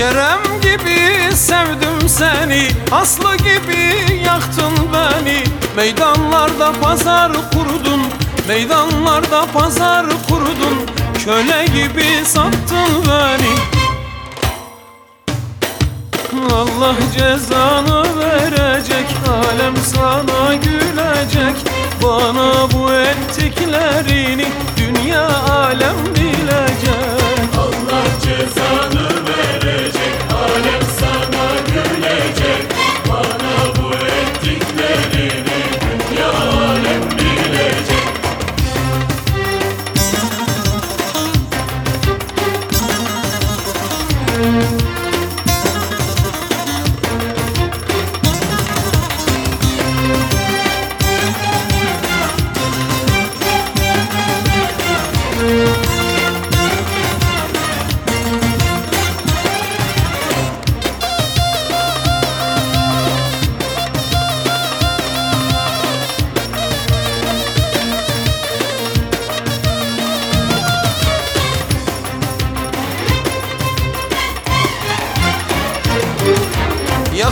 Kerem gibi sevdim seni Aslı gibi yaktın beni. Meydanlarda pazar kurdun Meydanlarda pazar kurdun. Köle gibi sattın beni. Allah cezanı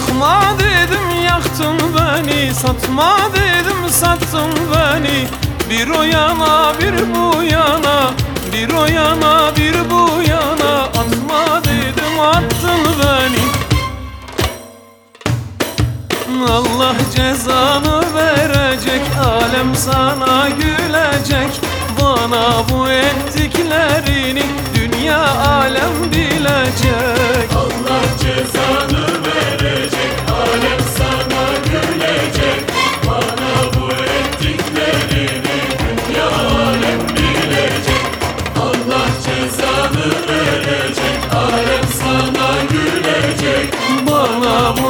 Yakma dedim yaktın beni. Satma dedim sattın beni. Bir o yana bir bu yana. Bir o yana bir bu yana. Atma dedim attın beni. Allah cezanı verecek Alem sana gülecek. Bana bu ettiklerini Dünya alem bilecek. Allah bana